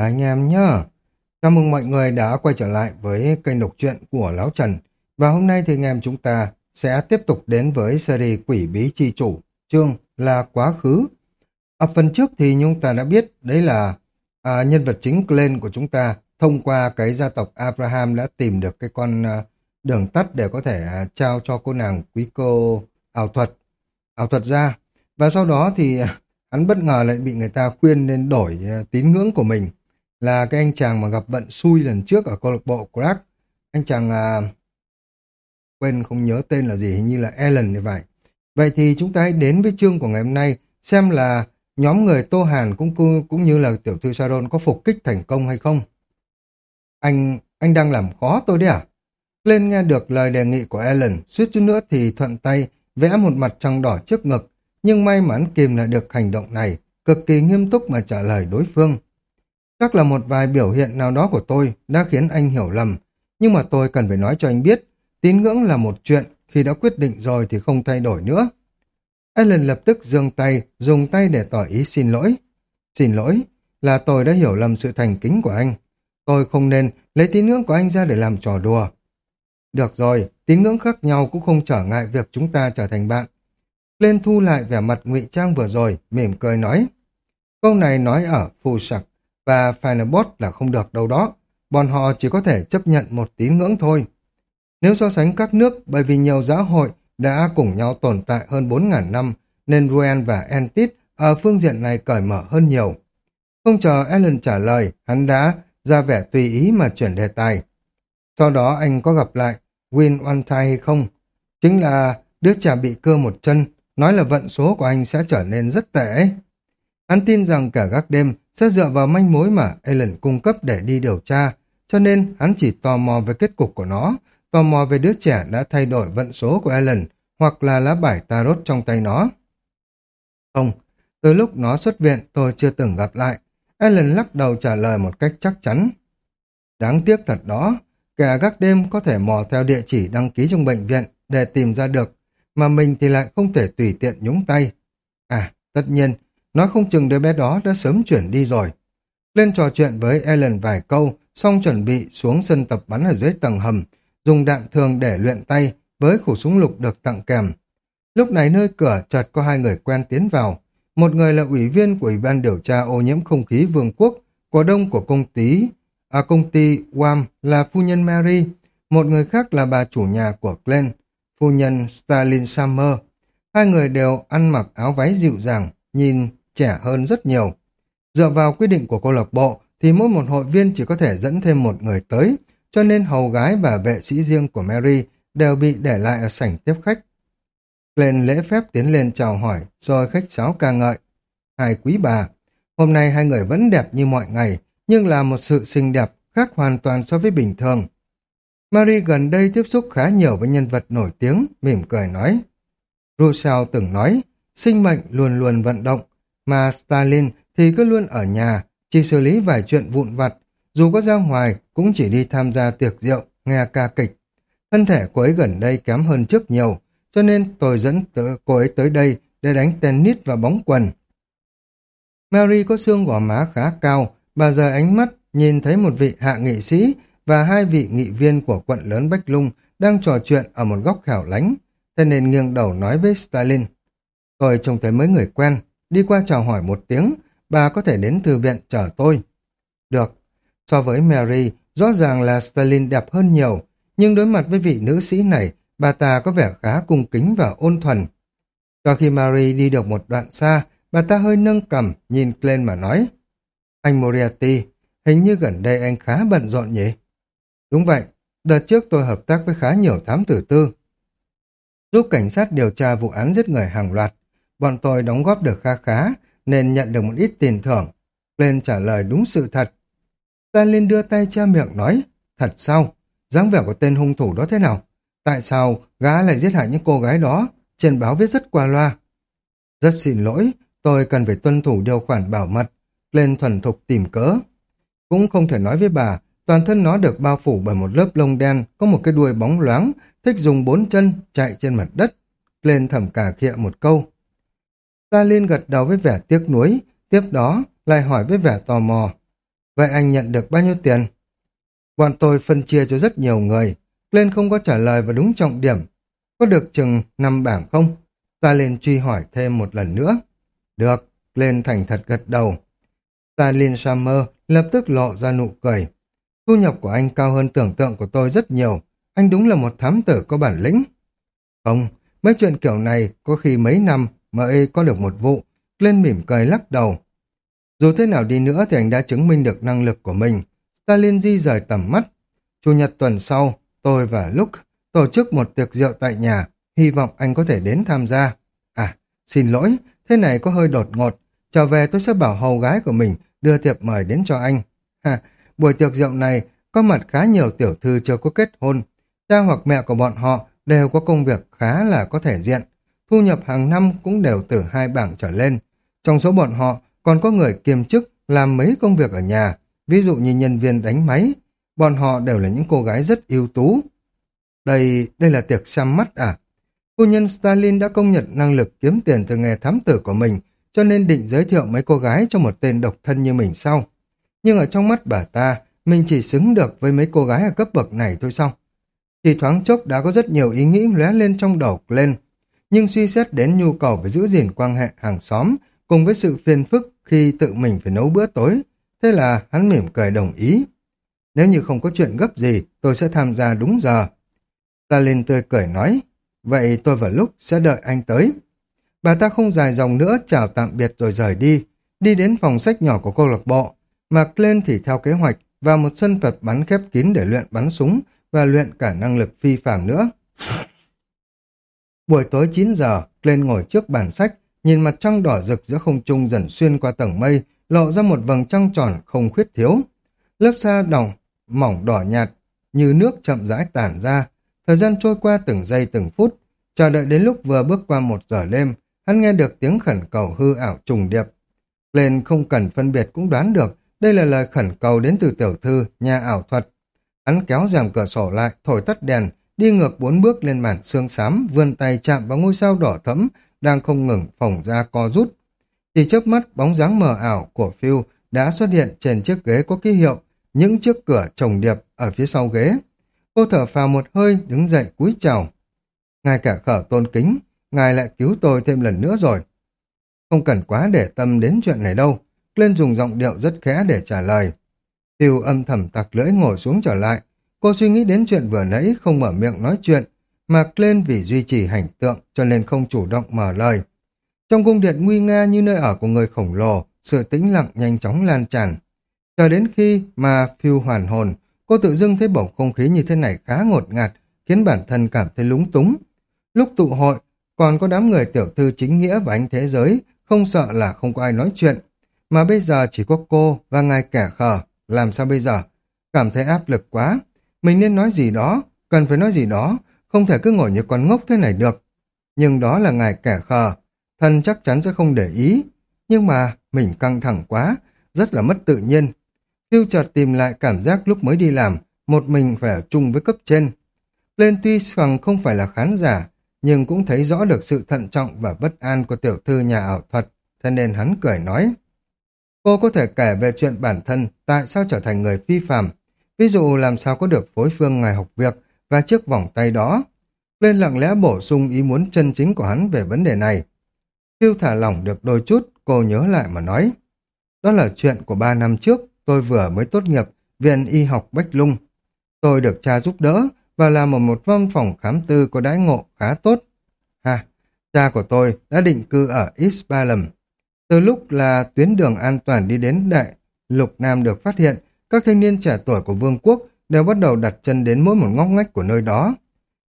Anh em nhá. Chào mừng mọi người đã quay trở lại với kênh đọc truyện của Lão Trần. Và hôm nay thì anh em chúng ta sẽ tiếp tục đến với series Quỷ Bí Chi Chủ, chương là Quá Khứ. Ở phần trước thì chúng ta đã biết đấy là à, nhân vật chính Glenn của chúng ta thông qua cái gia tộc Abraham đã tìm được cái con à, đường tắt để có thể à, trao cho cô nàng quý cô ảo thuật, ảo thuật ra. Và sau đó thì hắn bất ngờ lại bị người ta khuyên nên đổi à, tín ngưỡng của mình là cái anh chàng mà gặp bận xui lần trước ở câu lạc bộ Crack. Anh chàng à, quên không nhớ tên là gì, hình như là Ellen như vậy. Vậy thì chúng ta hãy đến với chương của ngày hôm nay xem là nhóm người Tô Hàn cũng cũng như là tiểu thư Sharon có phục kích thành công hay không. Anh, anh đang làm khó tôi đấy à? Lên nghe được lời đề nghị của Ellen, suýt chút nữa thì thuận tay vẽ một mặt trăng đỏ trước ngực, nhưng may mắn kìm lại được hành động này, cực kỳ nghiêm túc mà trả lời đối phương. Chắc là một vài biểu hiện nào đó của tôi đã khiến anh hiểu lầm, nhưng mà tôi cần phải nói cho anh biết, tín ngưỡng là một chuyện, khi đã quyết định rồi thì không thay đổi nữa. Ellen lập tức giương tay, dùng tay để tỏ ý xin lỗi. Xin lỗi, là tôi đã hiểu lầm sự thành kính của anh. Tôi không nên lấy tín ngưỡng của anh ra để làm trò đùa. Được rồi, tín ngưỡng khác nhau cũng không trở ngại việc chúng ta trở thành bạn. Lên thu lại vẻ mặt ngụy trang vừa rồi, mỉm cười nói. Câu này nói ở phù sặc và Finebot là không được đâu đó. Bọn họ chỉ có thể chấp nhận một tín ngưỡng thôi. Nếu so sánh các nước bởi vì nhiều giáo hội đã cùng nhau tồn tại hơn 4.000 năm nên Ruen và Entit ở phương diện này cởi mở hơn nhiều. Không chờ Ellen trả lời, hắn đã ra vẻ tùy ý mà chuyển đề tài. Sau đó anh có gặp lại Win One Time hay không? Chính là đứa trẻ bị cưa một chân, nói là vận số của anh sẽ trở nên rất tệ. Hắn tin rằng cả gác đêm sẽ dựa vào manh mối mà Alan cung cấp để đi điều tra, cho nên hắn chỉ tò mò về kết cục của nó, tò mò về đứa trẻ đã thay đổi vận số của Alan hoặc là lá bài tarot trong tay nó. Không, từ lúc nó xuất viện tôi chưa từng gặp lại. Alan lắc đầu trả lời một cách chắc chắn. Đáng tiếc thật đó, kẻ gác đêm có thể mò theo địa chỉ đăng ký trong bệnh viện để tìm ra được, mà mình thì lại không thể tùy tiện nhúng tay. À, tất nhiên, nói không chừng đứa bé đó đã sớm chuyển đi rồi. Lên trò chuyện với Ellen vài câu, xong chuẩn bị xuống sân tập bắn ở dưới tầng hầm, dùng đạn thường để luyện tay với khẩu súng lục được tặng kèm. Lúc này nơi cửa chợt có hai người quen tiến vào. Một người là ủy viên của Ủy ban điều tra ô nhiễm không khí Vương quốc, cổ đông của công ty, à, công ty WAM là phu nhân Mary, một người khác là bà chủ nhà của Glenn, phu nhân Stalin Summer. Hai người đều ăn mặc áo váy dịu dàng, nhìn trẻ hơn rất nhiều. Dựa vào quy định của câu lạc bộ thì mỗi một hội viên chỉ có thể dẫn thêm một người tới, cho nên hầu gái và vệ sĩ riêng của Mary đều bị để lại ở sảnh tiếp khách. Lên lễ phép tiến lên chào hỏi, rồi khách sáo ca ngợi. Hai quý bà, hôm nay hai người vẫn đẹp như mọi ngày, nhưng là một sự xinh đẹp khác hoàn toàn so với bình thường. Mary gần đây tiếp xúc khá nhiều với nhân vật nổi tiếng, mỉm cười nói. Rousseau từng nói, sinh mệnh luôn luôn vận động, mà Stalin thì cứ luôn ở nhà, chỉ xử lý vài chuyện vụn vặt, dù có ra ngoài cũng chỉ đi tham gia tiệc rượu, nghe ca kịch. Thân thể cô ấy gần đây kém hơn trước nhiều, cho nên tôi dẫn cô ấy tới đây để đánh tennis và bóng quần. Mary có xương gò má khá cao, bà giờ ánh mắt nhìn thấy một vị hạ nghị sĩ và hai vị nghị viên của quận lớn Bách Lung đang trò chuyện ở một góc hẻo lánh, thế nên nghiêng đầu nói với Stalin. Tôi trông thấy mấy người quen, đi qua chào hỏi một tiếng, bà có thể đến thư viện chờ tôi. Được, so với Mary, rõ ràng là Stalin đẹp hơn nhiều, nhưng đối mặt với vị nữ sĩ này, bà ta có vẻ khá cung kính và ôn thuần. Cho khi Mary đi được một đoạn xa, bà ta hơi nâng cầm, nhìn lên mà nói, Anh Moriarty, hình như gần đây anh khá bận rộn nhỉ? Đúng vậy, đợt trước tôi hợp tác với khá nhiều thám tử tư. Giúp cảnh sát điều tra vụ án giết người hàng loạt, bọn tôi đóng góp được khá khá, nên nhận được một ít tiền thưởng. Lên trả lời đúng sự thật. Stalin đưa tay che miệng nói, thật sao? dáng vẻ của tên hung thủ đó thế nào? Tại sao gã lại giết hại những cô gái đó? Trên báo viết rất qua loa. Rất xin lỗi, tôi cần phải tuân thủ điều khoản bảo mật. Lên thuần thục tìm cớ. Cũng không thể nói với bà, toàn thân nó được bao phủ bởi một lớp lông đen, có một cái đuôi bóng loáng, thích dùng bốn chân, chạy trên mặt đất. Lên thầm cà khịa một câu. Ta liên gật đầu với vẻ tiếc nuối, tiếp đó lại hỏi với vẻ tò mò. Vậy anh nhận được bao nhiêu tiền? Bọn tôi phân chia cho rất nhiều người. Lên không có trả lời và đúng trọng điểm. Có được chừng 5 bảng không? Ta lên truy hỏi thêm một lần nữa. Được, lên thành thật gật đầu. Ta Stalin Summer lập tức lộ ra nụ cười. Thu nhập của anh cao hơn tưởng tượng của tôi rất nhiều. Anh đúng là một thám tử có bản lĩnh. Không, mấy chuyện kiểu này có khi mấy năm mới có được một vụ. Lên mỉm cười lắc đầu. Dù thế nào đi nữa thì anh đã chứng minh được năng lực của mình. Stalin di rời tầm mắt. Chủ nhật tuần sau, tôi và Luke tổ chức một tiệc rượu tại nhà. Hy vọng anh có thể đến tham gia. À, xin lỗi, thế này có hơi đột ngột. Trở về tôi sẽ bảo hầu gái của mình đưa tiệp mời đến cho anh. Ha, buổi tiệc rượu này có mặt khá nhiều tiểu thư chưa có kết hôn. Cha hoặc mẹ của bọn họ đều có công việc khá là có thể diện. Thu nhập hàng năm cũng đều từ hai bảng trở lên. Trong số bọn họ còn có người kiêm chức làm mấy công việc ở nhà, ví dụ như nhân viên đánh máy. Bọn họ đều là những cô gái rất ưu tú. Đây, đây là tiệc xăm mắt à? Phu nhân Stalin đã công nhận năng lực kiếm tiền từ nghề thám tử của mình, cho nên định giới thiệu mấy cô gái cho một tên độc thân như mình sau. Nhưng ở trong mắt bà ta, mình chỉ xứng được với mấy cô gái ở cấp bậc này thôi sao? Chỉ thoáng chốc đã có rất nhiều ý nghĩ lóe lên trong đầu lên, nhưng suy xét đến nhu cầu về giữ gìn quan hệ hàng xóm cùng với sự phiền phức khi tự mình phải nấu bữa tối, thế là hắn mỉm cười đồng ý. Nếu như không có chuyện gấp gì, tôi sẽ tham gia đúng giờ. Ta lên tươi cười nói, vậy tôi vào lúc sẽ đợi anh tới. Bà ta không dài dòng nữa, chào tạm biệt rồi rời đi, đi đến phòng sách nhỏ của câu lạc bộ. mặc lên thì theo kế hoạch, vào một sân thuật bắn khép kín để luyện bắn súng và luyện cả năng lực phi phàm nữa. Buổi tối 9 giờ, lên ngồi trước bàn sách, nhìn mặt trăng đỏ rực giữa không trung dần xuyên qua tầng mây, lộ ra một vầng trăng tròn không khuyết thiếu. Lớp xa đồng, mỏng đỏ nhạt, như nước chậm rãi tản ra. Thời gian trôi qua từng giây từng phút, chờ đợi đến lúc vừa bước qua một giờ đêm, hắn nghe được tiếng khẩn cầu hư ảo trùng điệp. Lên không cần phân biệt cũng đoán được, đây là lời khẩn cầu đến từ tiểu thư, nhà ảo thuật. Hắn kéo rèm cửa sổ lại, thổi tắt đèn, đi ngược bốn bước lên màn xương xám, vươn tay chạm vào ngôi sao đỏ thẫm, đang không ngừng phồng ra co rút. Chỉ chớp mắt, bóng dáng mờ ảo của Phil đã xuất hiện trên chiếc ghế có ký hiệu, những chiếc cửa trồng điệp ở phía sau ghế. Cô thở phào một hơi, đứng dậy cúi chào. Ngài cả khở tôn kính, ngài lại cứu tôi thêm lần nữa rồi. Không cần quá để tâm đến chuyện này đâu. Lên dùng giọng điệu rất khẽ để trả lời. Phil âm thầm tặc lưỡi ngồi xuống trở lại. Cô suy nghĩ đến chuyện vừa nãy không mở miệng nói chuyện, mà lên vì duy trì hành tượng cho nên không chủ động mở lời. Trong cung điện nguy nga như nơi ở của người khổng lồ, sự tĩnh lặng nhanh chóng lan tràn. Chờ đến khi mà phiêu hoàn hồn, cô tự dưng thấy bầu không khí như thế này khá ngột ngạt, khiến bản thân cảm thấy lúng túng. Lúc tụ hội, còn có đám người tiểu thư chính nghĩa và anh thế giới, không sợ là không có ai nói chuyện. Mà bây giờ chỉ có cô và ngài kẻ khờ, làm sao bây giờ? Cảm thấy áp lực quá. Mình nên nói gì đó, cần phải nói gì đó, không thể cứ ngồi như con ngốc thế này được. Nhưng đó là ngài kẻ khờ, thần chắc chắn sẽ không để ý. Nhưng mà mình căng thẳng quá, rất là mất tự nhiên. Tiêu chợt tìm lại cảm giác lúc mới đi làm, một mình phải ở chung với cấp trên. Lên tuy rằng không phải là khán giả, nhưng cũng thấy rõ được sự thận trọng và bất an của tiểu thư nhà ảo thuật, thế nên hắn cười nói. Cô có thể kể về chuyện bản thân tại sao trở thành người phi phàm, ví dụ làm sao có được phối phương ngài học việc, và chiếc vòng tay đó. Lên lặng lẽ bổ sung ý muốn chân chính của hắn về vấn đề này. Phiêu thả lỏng được đôi chút, cô nhớ lại mà nói. Đó là chuyện của ba năm trước, tôi vừa mới tốt nghiệp Viện Y học Bách Lung. Tôi được cha giúp đỡ và làm ở một văn phòng khám tư có đãi ngộ khá tốt. Ha, cha của tôi đã định cư ở East Balham. Từ lúc là tuyến đường an toàn đi đến Đại Lục Nam được phát hiện, các thanh niên trẻ tuổi của vương quốc đều bắt đầu đặt chân đến mỗi một ngóc ngách của nơi đó.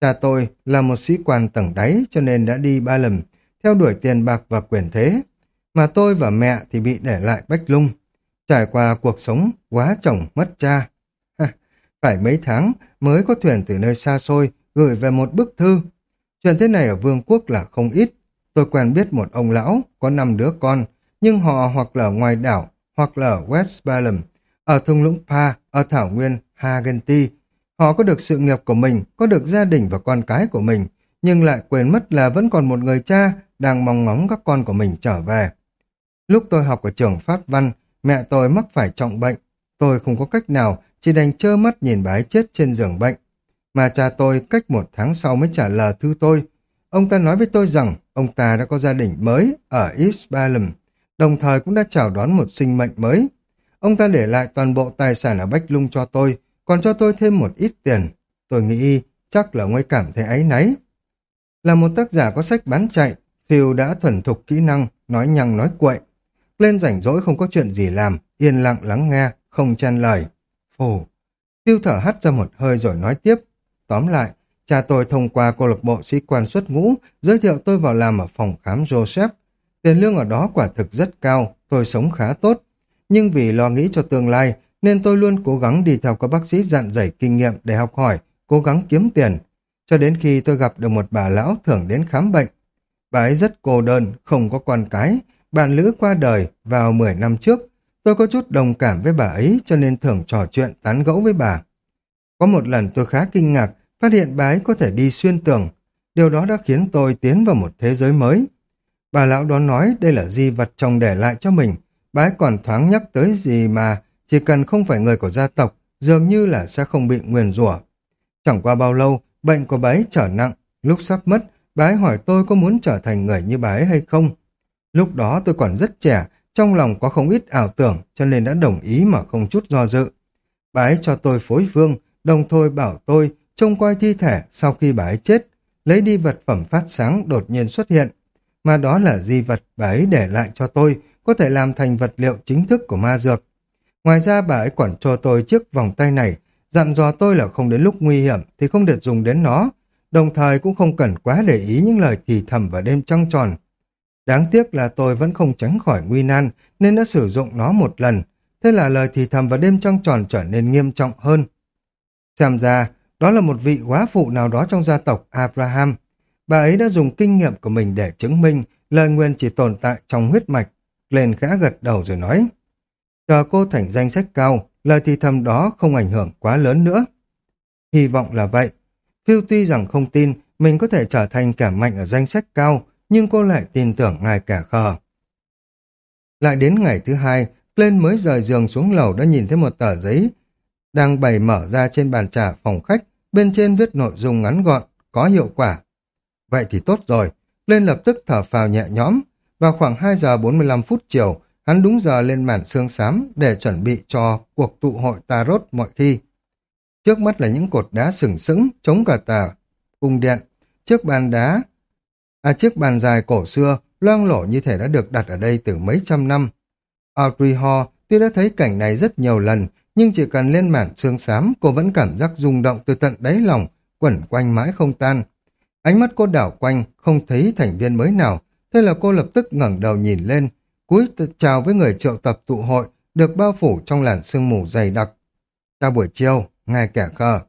Cha tôi là một sĩ quan tầng đáy cho nên đã đi ba lần, theo đuổi tiền bạc và quyền thế. Mà tôi và mẹ thì bị để lại bách lung, trải qua cuộc sống quá chồng mất cha. Phải mấy tháng mới có thuyền từ nơi xa xôi gửi về một bức thư. Chuyện thế này ở vương quốc là không ít. Tôi quen biết một ông lão có năm đứa con, nhưng họ hoặc là ở ngoài đảo, hoặc là ở West Balham, ở thung lũng Pa, ở thảo nguyên Hagenti. Họ có được sự nghiệp của mình, có được gia đình và con cái của mình, nhưng lại quên mất là vẫn còn một người cha đang mong ngóng các con của mình trở về. Lúc tôi học ở trường Pháp Văn, mẹ tôi mắc phải trọng bệnh. Tôi không có cách nào, chỉ đành trơ mắt nhìn bái chết trên giường bệnh. Mà cha tôi cách một tháng sau mới trả lời thư tôi. Ông ta nói với tôi rằng ông ta đã có gia đình mới ở East đồng thời cũng đã chào đón một sinh mệnh mới. Ông ta để lại toàn bộ tài sản ở Bách Lung cho tôi, còn cho tôi thêm một ít tiền. Tôi nghĩ chắc là ông ấy cảm thấy áy náy. Là một tác giả có sách bán chạy, Phil đã thuần thục kỹ năng, nói nhăng nói quậy. Lên rảnh rỗi không có chuyện gì làm, yên lặng lắng nghe, không chen lời. Phù. Phil thở hắt ra một hơi rồi nói tiếp. Tóm lại, cha tôi thông qua câu lạc bộ sĩ quan xuất ngũ, giới thiệu tôi vào làm ở phòng khám Joseph. Tiền lương ở đó quả thực rất cao, tôi sống khá tốt. Nhưng vì lo nghĩ cho tương lai, nên tôi luôn cố gắng đi theo các bác sĩ dặn dạy kinh nghiệm để học hỏi, cố gắng kiếm tiền. Cho đến khi tôi gặp được một bà lão thường đến khám bệnh. Bà ấy rất cô đơn, không có con cái, bạn lữ qua đời vào 10 năm trước. Tôi có chút đồng cảm với bà ấy cho nên thường trò chuyện tán gẫu với bà. Có một lần tôi khá kinh ngạc, phát hiện bà ấy có thể đi xuyên tường. Điều đó đã khiến tôi tiến vào một thế giới mới. Bà lão đó nói đây là di vật chồng để lại cho mình bái còn thoáng nhắc tới gì mà chỉ cần không phải người của gia tộc, dường như là sẽ không bị nguyền rủa. Chẳng qua bao lâu, bệnh của bái trở nặng. Lúc sắp mất, bái hỏi tôi có muốn trở thành người như bái hay không. Lúc đó tôi còn rất trẻ, trong lòng có không ít ảo tưởng, cho nên đã đồng ý mà không chút do dự. Bái cho tôi phối vương đồng thời bảo tôi trông coi thi thể sau khi bái chết, lấy đi vật phẩm phát sáng đột nhiên xuất hiện. Mà đó là di vật bái để lại cho tôi, có thể làm thành vật liệu chính thức của ma dược. Ngoài ra bà ấy quản cho tôi chiếc vòng tay này, dặn dò tôi là không đến lúc nguy hiểm thì không được dùng đến nó, đồng thời cũng không cần quá để ý những lời thì thầm vào đêm trăng tròn. Đáng tiếc là tôi vẫn không tránh khỏi nguy nan nên đã sử dụng nó một lần, thế là lời thì thầm vào đêm trăng tròn trở nên nghiêm trọng hơn. Xem ra, đó là một vị quá phụ nào đó trong gia tộc Abraham. Bà ấy đã dùng kinh nghiệm của mình để chứng minh lời nguyên chỉ tồn tại trong huyết mạch. Lên khẽ gật đầu rồi nói. Chờ cô thành danh sách cao, lời thì thầm đó không ảnh hưởng quá lớn nữa. Hy vọng là vậy. Phiêu tuy rằng không tin mình có thể trở thành kẻ mạnh ở danh sách cao, nhưng cô lại tin tưởng ngài kẻ khờ. Lại đến ngày thứ hai, lên mới rời giường xuống lầu đã nhìn thấy một tờ giấy đang bày mở ra trên bàn trà phòng khách, bên trên viết nội dung ngắn gọn, có hiệu quả. Vậy thì tốt rồi, lên lập tức thở phào nhẹ nhõm. Vào khoảng 2 giờ 45 phút chiều, hắn đúng giờ lên màn xương xám để chuẩn bị cho cuộc tụ hội Tarot mọi khi. Trước mắt là những cột đá sừng sững, chống cả tà cung điện. Chiếc bàn đá, à chiếc bàn dài cổ xưa, loang lổ như thể đã được đặt ở đây từ mấy trăm năm. Audrey Hall tuy đã thấy cảnh này rất nhiều lần, nhưng chỉ cần lên màn xương xám, cô vẫn cảm giác rung động từ tận đáy lòng, quẩn quanh mãi không tan. Ánh mắt cô đảo quanh, không thấy thành viên mới nào, thế là cô lập tức ngẩng đầu nhìn lên, cúi chào với người triệu tập tụ hội, được bao phủ trong làn sương mù dày đặc. Ta buổi chiều, ngài kẻ khờ.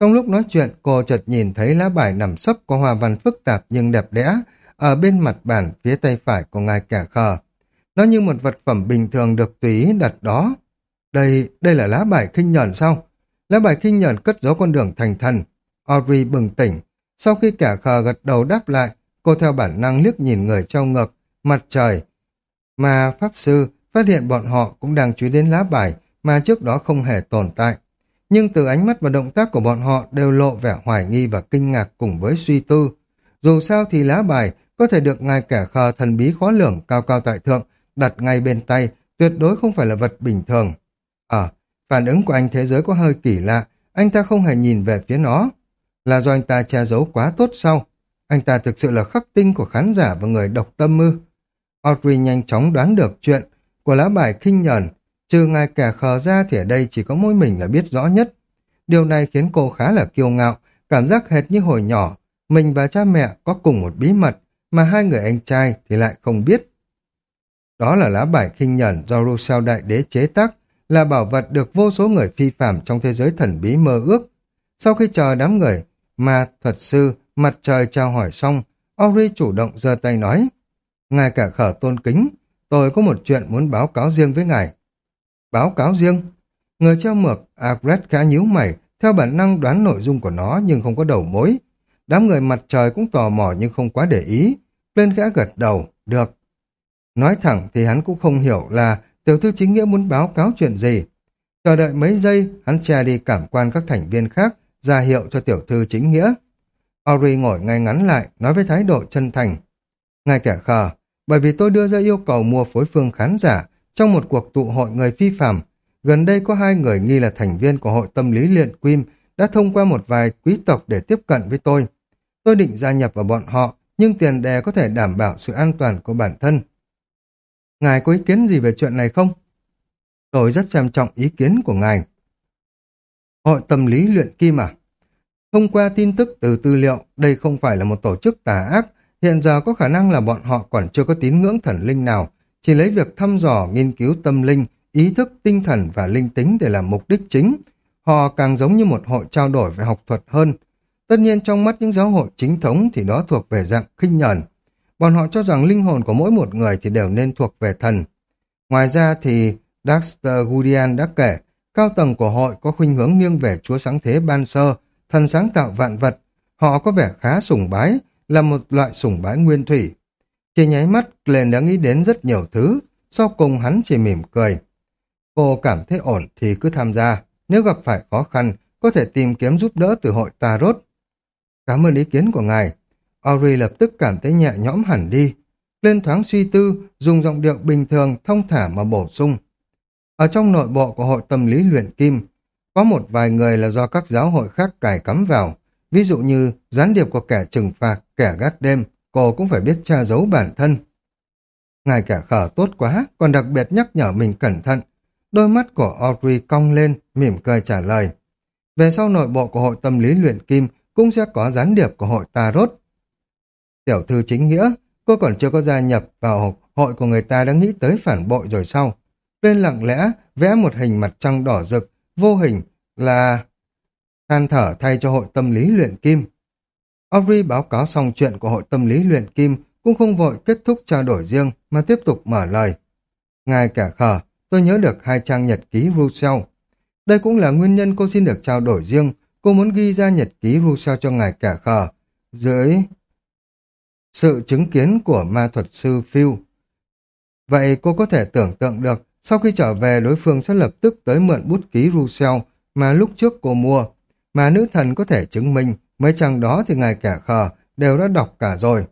Trong lúc nói chuyện, cô chợt nhìn thấy lá bài nằm sấp có hoa văn phức tạp nhưng đẹp đẽ, ở bên mặt bàn phía tay phải của ngài kẻ khờ. Nó như một vật phẩm bình thường được tùy ý đặt đó. Đây, đây là lá bài khinh nhẫn sao? Lá bài khinh nhẫn cất giấu con đường thành thần. Audrey bừng tỉnh. Sau khi kẻ khờ gật đầu đáp lại, cô theo bản năng liếc nhìn người trong ngực mặt trời. Mà Pháp Sư phát hiện bọn họ cũng đang chú ý đến lá bài mà trước đó không hề tồn tại. Nhưng từ ánh mắt và động tác của bọn họ đều lộ vẻ hoài nghi và kinh ngạc cùng với suy tư. Dù sao thì lá bài có thể được ngài kẻ khờ thần bí khó lường cao cao tại thượng đặt ngay bên tay, tuyệt đối không phải là vật bình thường. Ờ, phản ứng của anh thế giới có hơi kỳ lạ, anh ta không hề nhìn về phía nó. Là do anh ta che giấu quá tốt sau. Anh ta thực sự là khắc tinh của khán giả và người độc tâm ư. Audrey nhanh chóng đoán được chuyện của lá bài khinh nhờn. Trừ ngài kẻ khờ ra thì ở đây chỉ có mỗi mình là biết rõ nhất. Điều này khiến cô khá là kiêu ngạo, cảm giác hệt như hồi nhỏ. Mình và cha mẹ có cùng một bí mật, mà hai người anh trai thì lại không biết. Đó là lá bài khinh nhẫn do Rousseau Đại Đế chế tác, là bảo vật được vô số người phi phạm trong thế giới thần bí mơ ước. Sau khi chờ đám người, mà thuật sư, mặt trời chào hỏi xong, Ori chủ động giơ tay nói, Ngài cả khở tôn kính, tôi có một chuyện muốn báo cáo riêng với ngài. Báo cáo riêng? Người treo mược, Agret khá nhíu mày, theo bản năng đoán nội dung của nó nhưng không có đầu mối. Đám người mặt trời cũng tò mò nhưng không quá để ý. Lên gã gật đầu, được. Nói thẳng thì hắn cũng không hiểu là tiểu thư chính nghĩa muốn báo cáo chuyện gì. Chờ đợi mấy giây, hắn che đi cảm quan các thành viên khác, ra hiệu cho tiểu thư chính nghĩa. Ori ngồi ngay ngắn lại, nói với thái độ chân thành. Ngài kẻ khờ, bởi vì tôi đưa ra yêu cầu mua phối phương khán giả trong một cuộc tụ hội người phi phạm. Gần đây có hai người nghi là thành viên của hội tâm lý luyện Quim đã thông qua một vài quý tộc để tiếp cận với tôi. Tôi định gia nhập vào bọn họ, nhưng tiền đề có thể đảm bảo sự an toàn của bản thân. Ngài có ý kiến gì về chuyện này không? Tôi rất xem trọng ý kiến của ngài. Hội tâm lý luyện kim à? Thông qua tin tức từ tư liệu, đây không phải là một tổ chức tà ác, hiện giờ có khả năng là bọn họ còn chưa có tín ngưỡng thần linh nào, chỉ lấy việc thăm dò, nghiên cứu tâm linh, ý thức, tinh thần và linh tính để làm mục đích chính. Họ càng giống như một hội trao đổi về học thuật hơn. Tất nhiên trong mắt những giáo hội chính thống thì đó thuộc về dạng khinh nhờn. Bọn họ cho rằng linh hồn của mỗi một người thì đều nên thuộc về thần. Ngoài ra thì Dexter Gudian đã kể, cao tầng của hội có khuynh hướng nghiêng về chúa sáng thế ban sơ, thần sáng tạo vạn vật. Họ có vẻ khá sùng bái, là một loại sùng bái nguyên thủy. Chỉ nháy mắt, Glenn đã nghĩ đến rất nhiều thứ, sau cùng hắn chỉ mỉm cười. Cô cảm thấy ổn thì cứ tham gia, nếu gặp phải khó khăn, có thể tìm kiếm giúp đỡ từ hội Tarot. Cảm ơn ý kiến của ngài. Ori lập tức cảm thấy nhẹ nhõm hẳn đi. Lên thoáng suy tư, dùng giọng điệu bình thường, thông thả mà bổ sung. Ở trong nội bộ của hội tâm lý luyện kim, có một vài người là do các giáo hội khác cài cắm vào. Ví dụ như gián điệp của kẻ trừng phạt, kẻ gác đêm, cô cũng phải biết tra giấu bản thân. Ngài kẻ khở tốt quá, còn đặc biệt nhắc nhở mình cẩn thận. Đôi mắt của Audrey cong lên, mỉm cười trả lời. Về sau nội bộ của hội tâm lý luyện kim cũng sẽ có gián điệp của hội Tarot. Tiểu thư chính nghĩa, cô còn chưa có gia nhập vào hội của người ta đã nghĩ tới phản bội rồi sau. Lên lặng lẽ vẽ một hình mặt trăng đỏ rực, vô hình là than thở thay cho hội tâm lý luyện kim. Audrey báo cáo xong chuyện của hội tâm lý luyện kim cũng không vội kết thúc trao đổi riêng mà tiếp tục mở lời. Ngài cả khờ, tôi nhớ được hai trang nhật ký Rousseau. Đây cũng là nguyên nhân cô xin được trao đổi riêng. Cô muốn ghi ra nhật ký Rousseau cho ngài cả khờ dưới sự chứng kiến của ma thuật sư Phil. Vậy cô có thể tưởng tượng được sau khi trở về đối phương sẽ lập tức tới mượn bút ký Russell mà lúc trước cô mua. Mà nữ thần có thể chứng minh mấy trang đó thì ngài kẻ khờ đều đã đọc cả rồi.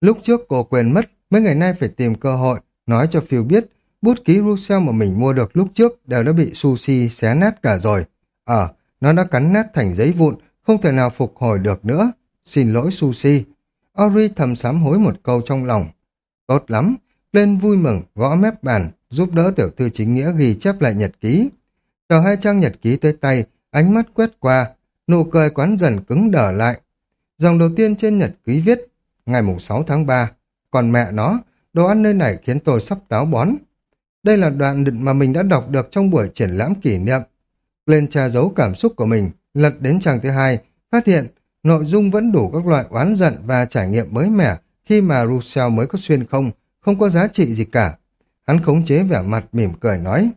Lúc trước cô quên mất, mấy ngày nay phải tìm cơ hội nói cho Phil biết bút ký Russell mà mình mua được lúc trước đều đã bị Sushi xé nát cả rồi. Ờ, nó đã cắn nát thành giấy vụn, không thể nào phục hồi được nữa. Xin lỗi Sushi. Ori thầm sám hối một câu trong lòng. Tốt lắm, lên vui mừng, gõ mép bàn, giúp đỡ tiểu thư chính nghĩa ghi chép lại nhật ký. Chờ hai trang nhật ký tới tay, ánh mắt quét qua, nụ cười quán dần cứng đờ lại. Dòng đầu tiên trên nhật ký viết, ngày mùng 6 tháng 3, còn mẹ nó, đồ ăn nơi này khiến tôi sắp táo bón. Đây là đoạn định mà mình đã đọc được trong buổi triển lãm kỷ niệm. Lên tra giấu cảm xúc của mình, lật đến trang thứ hai, phát hiện nội dung vẫn đủ các loại oán giận và trải nghiệm mới mẻ khi mà Rousseau mới có xuyên không, không có giá trị gì cả. Hắn khống chế vẻ mặt mỉm cười nói.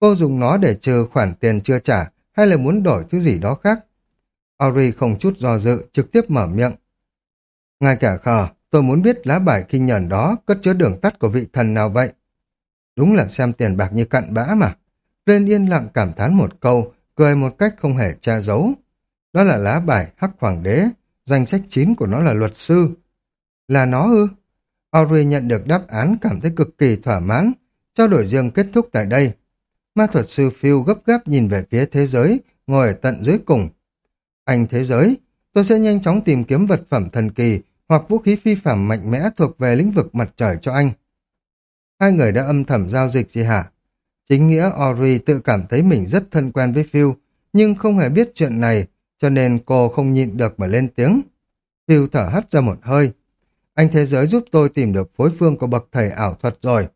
Cô dùng nó để trừ khoản tiền chưa trả hay là muốn đổi thứ gì đó khác. Auri không chút do dự, trực tiếp mở miệng. ngay cả khờ, tôi muốn biết lá bài kinh nhẫn đó cất chứa đường tắt của vị thần nào vậy? Đúng là xem tiền bạc như cặn bã mà. Lên yên lặng cảm thán một câu, cười một cách không hề che giấu. Đó là lá bài Hắc Hoàng đế, danh sách chín của nó là luật sư. Là nó ư? Auri nhận được đáp án cảm thấy cực kỳ thỏa mãn. Trao đổi riêng kết thúc tại đây. Ma thuật sư Phil gấp gáp nhìn về phía thế giới, ngồi ở tận dưới cùng. Anh thế giới, tôi sẽ nhanh chóng tìm kiếm vật phẩm thần kỳ hoặc vũ khí phi phạm mạnh mẽ thuộc về lĩnh vực mặt trời cho anh. Hai người đã âm thầm giao dịch gì hả? Chính nghĩa Ori tự cảm thấy mình rất thân quen với Phil, nhưng không hề biết chuyện này, cho nên cô không nhịn được mà lên tiếng. Phil thở hắt ra một hơi. Anh thế giới giúp tôi tìm được phối phương của bậc thầy ảo thuật rồi.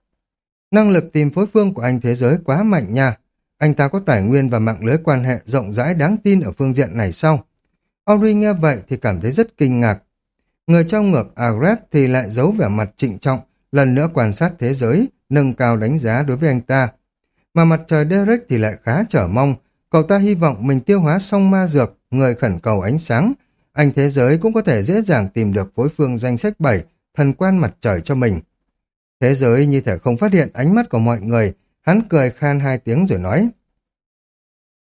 Năng lực tìm phối phương của anh thế giới quá mạnh nha. Anh ta có tài nguyên và mạng lưới quan hệ rộng rãi đáng tin ở phương diện này sau. Ori nghe vậy thì cảm thấy rất kinh ngạc. Người trong ngược Agret thì lại giấu vẻ mặt trịnh trọng, lần nữa quan sát thế giới, nâng cao đánh giá đối với anh ta. Mà mặt trời Derek thì lại khá trở mong, cậu ta hy vọng mình tiêu hóa xong ma dược, người khẩn cầu ánh sáng. Anh thế giới cũng có thể dễ dàng tìm được phối phương danh sách 7, thần quan mặt trời cho mình. Thế giới như thể không phát hiện ánh mắt của mọi người, hắn cười khan hai tiếng rồi nói.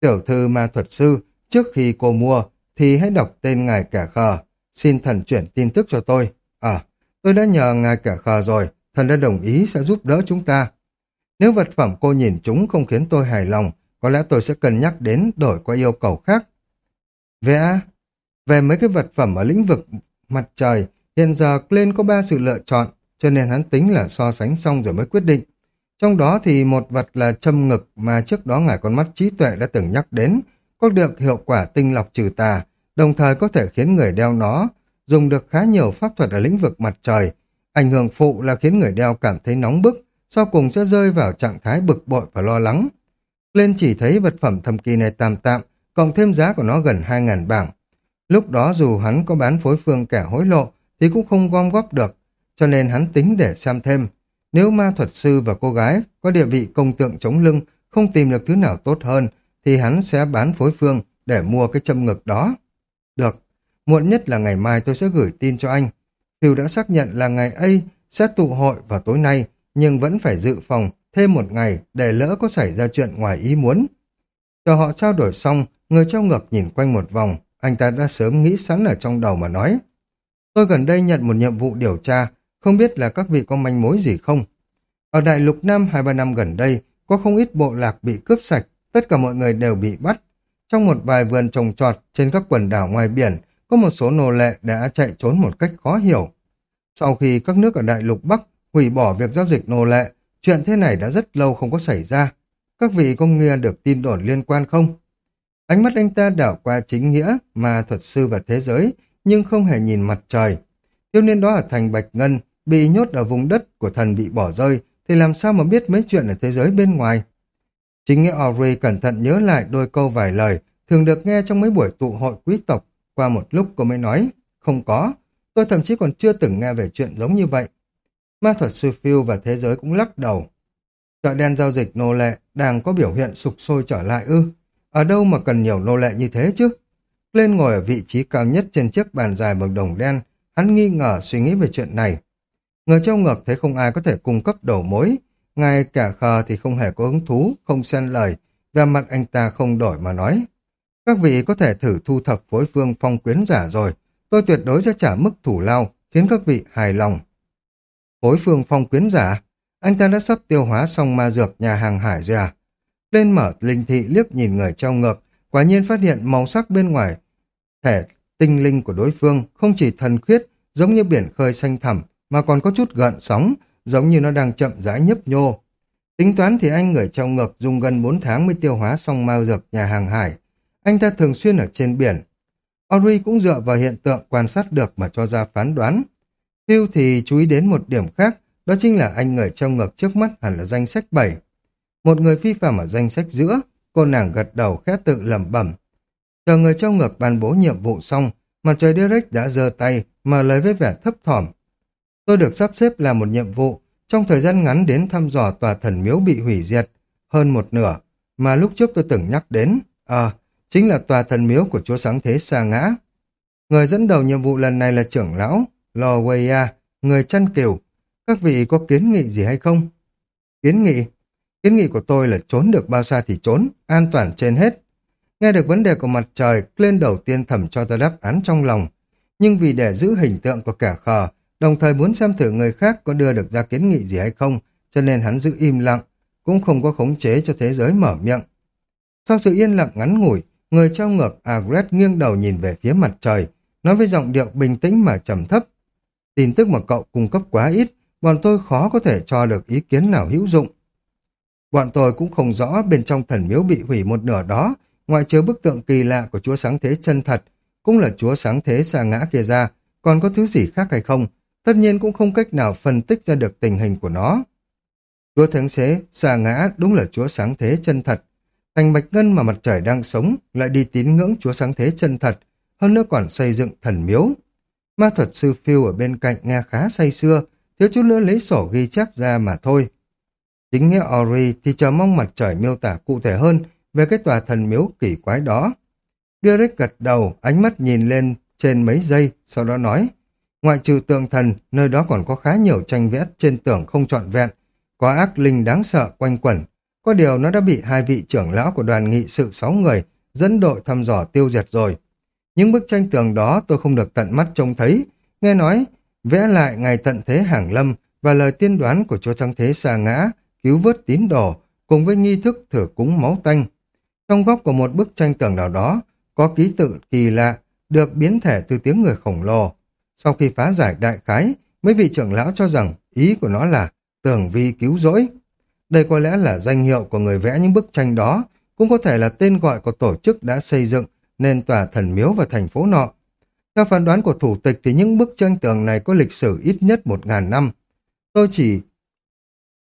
Tiểu thư ma thuật sư, trước khi cô mua, thì hãy đọc tên ngài kẻ khờ. Xin thần chuyển tin tức cho tôi. À, tôi đã nhờ ngài kẻ khờ rồi, thần đã đồng ý sẽ giúp đỡ chúng ta. Nếu vật phẩm cô nhìn chúng không khiến tôi hài lòng, có lẽ tôi sẽ cân nhắc đến đổi qua yêu cầu khác. Vẽ, về mấy cái vật phẩm ở lĩnh vực mặt trời, hiện giờ lên có ba sự lựa chọn, cho nên hắn tính là so sánh xong rồi mới quyết định. Trong đó thì một vật là châm ngực mà trước đó ngài con mắt trí tuệ đã từng nhắc đến, có được hiệu quả tinh lọc trừ tà, đồng thời có thể khiến người đeo nó dùng được khá nhiều pháp thuật ở lĩnh vực mặt trời. Ảnh hưởng phụ là khiến người đeo cảm thấy nóng bức, sau cùng sẽ rơi vào trạng thái bực bội và lo lắng. Lên chỉ thấy vật phẩm thầm kỳ này tạm tạm, cộng thêm giá của nó gần 2.000 bảng. Lúc đó dù hắn có bán phối phương kẻ hối lộ, thì cũng không gom góp được, cho nên hắn tính để xem thêm. Nếu ma thuật sư và cô gái có địa vị công tượng chống lưng không tìm được thứ nào tốt hơn, thì hắn sẽ bán phối phương để mua cái châm ngực đó. Được, muộn nhất là ngày mai tôi sẽ gửi tin cho anh. Phiêu đã xác nhận là ngày ấy sẽ tụ hội vào tối nay, nhưng vẫn phải dự phòng thêm một ngày để lỡ có xảy ra chuyện ngoài ý muốn. Cho họ trao đổi xong, người trao ngược nhìn quanh một vòng, anh ta đã sớm nghĩ sẵn ở trong đầu mà nói. Tôi gần đây nhận một nhiệm vụ điều tra, không biết là các vị có manh mối gì không? Ở Đại Lục Nam hai ba năm gần đây, có không ít bộ lạc bị cướp sạch, tất cả mọi người đều bị bắt. Trong một vài vườn trồng trọt trên các quần đảo ngoài biển, có một số nô lệ đã chạy trốn một cách khó hiểu. Sau khi các nước ở Đại Lục Bắc hủy bỏ việc giao dịch nô lệ, chuyện thế này đã rất lâu không có xảy ra. Các vị có nghe được tin đồn liên quan không? Ánh mắt anh ta đảo qua chính nghĩa, mà thuật sư và thế giới, nhưng không hề nhìn mặt trời. Thiếu niên đó ở thành Bạch Ngân, bị nhốt ở vùng đất của thần bị bỏ rơi, thì làm sao mà biết mấy chuyện ở thế giới bên ngoài? Chính nghĩa Audrey cẩn thận nhớ lại đôi câu vài lời, thường được nghe trong mấy buổi tụ hội quý tộc. Qua một lúc cô mới nói, không có, tôi thậm chí còn chưa từng nghe về chuyện giống như vậy. Ma thuật sư Phil và thế giới cũng lắc đầu. Chợ đen giao dịch nô lệ đang có biểu hiện sục sôi trở lại ư. Ở đâu mà cần nhiều nô lệ như thế chứ? Lên ngồi ở vị trí cao nhất trên chiếc bàn dài bằng đồng đen, hắn nghi ngờ suy nghĩ về chuyện này. Người trong ngược thấy không ai có thể cung cấp đầu mối, ngay cả khờ thì không hề có hứng thú, không xen lời, và mặt anh ta không đổi mà nói. Các vị có thể thử thu thập phối phương phong quyến giả rồi, tôi tuyệt đối sẽ trả mức thủ lao, khiến các vị hài lòng. Phối phương phong quyến giả, anh ta đã sắp tiêu hóa xong ma dược nhà hàng hải rồi à? Lên mở linh thị liếc nhìn người trong ngược, quả nhiên phát hiện màu sắc bên ngoài. Thể tinh linh của đối phương không chỉ thần khuyết, giống như biển khơi xanh thẳm, mà còn có chút gợn sóng, giống như nó đang chậm rãi nhấp nhô. Tính toán thì anh người trong ngực dùng gần 4 tháng mới tiêu hóa xong mao dược nhà hàng hải. Anh ta thường xuyên ở trên biển. Ori cũng dựa vào hiện tượng quan sát được mà cho ra phán đoán. Phil thì chú ý đến một điểm khác, đó chính là anh người trong ngực trước mắt hẳn là danh sách 7. Một người phi phạm ở danh sách giữa, cô nàng gật đầu khẽ tự lẩm bẩm. Chờ người trong ngực ban bố nhiệm vụ xong, mặt trời direct đã giơ tay, mở lời với vẻ thấp thỏm. Tôi được sắp xếp làm một nhiệm vụ, trong thời gian ngắn đến thăm dò tòa thần miếu bị hủy diệt, hơn một nửa, mà lúc trước tôi từng nhắc đến, à, chính là tòa thần miếu của chúa sáng thế xa ngã. Người dẫn đầu nhiệm vụ lần này là trưởng lão, Lò người chăn kiều. Các vị có kiến nghị gì hay không? Kiến nghị? Kiến nghị của tôi là trốn được bao xa thì trốn, an toàn trên hết. Nghe được vấn đề của mặt trời, lên đầu tiên thẩm cho ta đáp án trong lòng. Nhưng vì để giữ hình tượng của kẻ khờ, đồng thời muốn xem thử người khác có đưa được ra kiến nghị gì hay không, cho nên hắn giữ im lặng, cũng không có khống chế cho thế giới mở miệng. Sau sự yên lặng ngắn ngủi, người trao ngược Agret nghiêng đầu nhìn về phía mặt trời, nói với giọng điệu bình tĩnh mà trầm thấp. Tin tức mà cậu cung cấp quá ít, bọn tôi khó có thể cho được ý kiến nào hữu dụng. Bọn tôi cũng không rõ bên trong thần miếu bị hủy một nửa đó, ngoại trừ bức tượng kỳ lạ của chúa sáng thế chân thật, cũng là chúa sáng thế xa ngã kia ra, còn có thứ gì khác hay không, tất nhiên cũng không cách nào phân tích ra được tình hình của nó. Chúa thánh xế, xa ngã đúng là chúa sáng thế chân thật. Thành Bạch Ngân mà mặt trời đang sống lại đi tín ngưỡng chúa sáng thế chân thật, hơn nữa còn xây dựng thần miếu. Ma thuật sư phiêu ở bên cạnh nghe khá say xưa, thiếu chút nữa lấy sổ ghi chép ra mà thôi. Chính nghĩa Ori thì chờ mong mặt trời miêu tả cụ thể hơn về cái tòa thần miếu kỳ quái đó. Derek gật đầu, ánh mắt nhìn lên trên mấy giây, sau đó nói, ngoại trừ tượng thần, nơi đó còn có khá nhiều tranh vẽ trên tường không trọn vẹn, có ác linh đáng sợ quanh quẩn, Có điều nó đã bị hai vị trưởng lão của đoàn nghị sự sáu người dẫn đội thăm dò tiêu diệt rồi. Những bức tranh tường đó tôi không được tận mắt trông thấy. Nghe nói, vẽ lại ngày tận thế hàng lâm và lời tiên đoán của chúa thăng thế xa ngã, cứu vớt tín đồ, cùng với nghi thức thử cúng máu tanh. Trong góc của một bức tranh tường nào đó, có ký tự kỳ lạ, được biến thể từ tiếng người khổng lồ. Sau khi phá giải đại khái, mấy vị trưởng lão cho rằng ý của nó là tường vi cứu rỗi. Đây có lẽ là danh hiệu của người vẽ những bức tranh đó, cũng có thể là tên gọi của tổ chức đã xây dựng nên tòa thần miếu và thành phố nọ. Theo phán đoán của thủ tịch thì những bức tranh tường này có lịch sử ít nhất một ngàn năm. Tôi chỉ...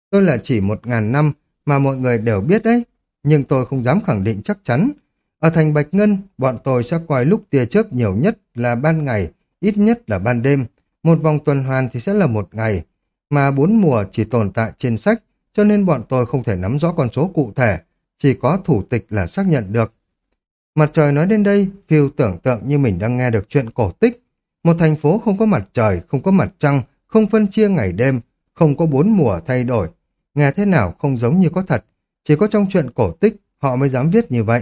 Tôi là chỉ một ngàn năm mà mọi người đều biết đấy, nhưng tôi không dám khẳng định chắc chắn. Ở thành Bạch Ngân, bọn tôi sẽ coi lúc tia chớp nhiều nhất là ban ngày, ít nhất là ban đêm. Một vòng tuần hoàn thì sẽ là một ngày, mà bốn mùa chỉ tồn tại trên sách, cho nên bọn tôi không thể nắm rõ con số cụ thể, chỉ có thủ tịch là xác nhận được. Mặt trời nói đến đây, phiêu tưởng tượng như mình đang nghe được chuyện cổ tích. Một thành phố không có mặt trời, không có mặt trăng, không phân chia ngày đêm, không có bốn mùa thay đổi. Nghe thế nào không giống như có thật, chỉ có trong chuyện cổ tích họ mới dám viết như vậy.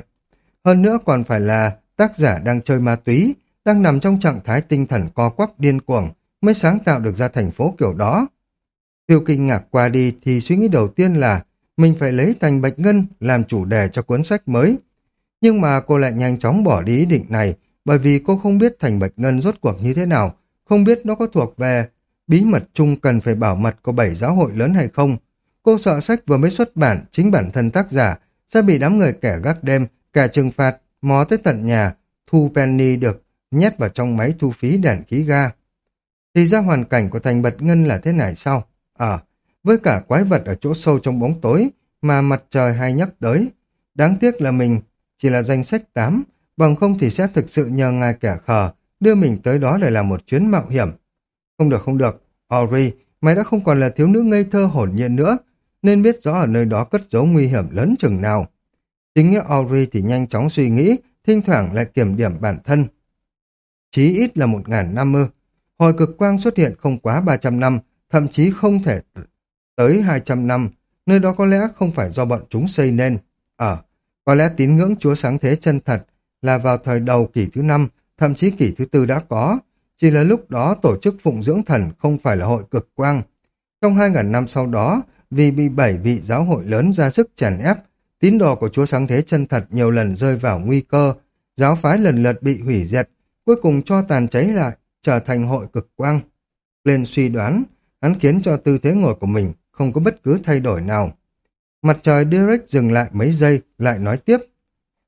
Hơn nữa còn phải là tác giả đang chơi ma túy, đang nằm trong trạng thái tinh thần co quắp điên cuồng mới sáng tạo được ra thành phố kiểu đó. Tiêu kinh ngạc qua đi thì suy nghĩ đầu tiên là mình phải lấy thành Bạch Ngân làm chủ đề cho cuốn sách mới. Nhưng mà cô lại nhanh chóng bỏ đi ý định này bởi vì cô không biết thành Bạch Ngân rốt cuộc như thế nào, không biết nó có thuộc về bí mật chung cần phải bảo mật của bảy giáo hội lớn hay không. Cô sợ sách vừa mới xuất bản, chính bản thân tác giả sẽ bị đám người kẻ gác đêm, kẻ trừng phạt, mò tới tận nhà, thu penny được nhét vào trong máy thu phí đèn khí ga. Thì ra hoàn cảnh của thành bật Ngân là thế này sao? Ờ, với cả quái vật ở chỗ sâu trong bóng tối mà mặt trời hay nhắc tới. Đáng tiếc là mình chỉ là danh sách 8, bằng không thì sẽ thực sự nhờ ngài kẻ khờ đưa mình tới đó để làm một chuyến mạo hiểm. Không được, không được. Ori, mày đã không còn là thiếu nữ ngây thơ hồn nhiên nữa, nên biết rõ ở nơi đó cất giấu nguy hiểm lớn chừng nào. Chính nghĩa Ori thì nhanh chóng suy nghĩ, thỉnh thoảng lại kiểm điểm bản thân. Chí ít là một ngàn năm ư. Hồi cực quang xuất hiện không quá 300 năm, thậm chí không thể tới 200 năm, nơi đó có lẽ không phải do bọn chúng xây nên. Ở, ờ, có lẽ tín ngưỡng Chúa Sáng Thế chân thật là vào thời đầu kỷ thứ năm, thậm chí kỷ thứ tư đã có, chỉ là lúc đó tổ chức phụng dưỡng thần không phải là hội cực quang. Trong 2.000 năm sau đó, vì bị bảy vị giáo hội lớn ra sức chèn ép, tín đồ của Chúa Sáng Thế chân thật nhiều lần rơi vào nguy cơ, giáo phái lần lượt bị hủy diệt, cuối cùng cho tàn cháy lại, trở thành hội cực quang. Lên suy đoán, hắn khiến cho tư thế ngồi của mình không có bất cứ thay đổi nào. Mặt trời Direct dừng lại mấy giây, lại nói tiếp.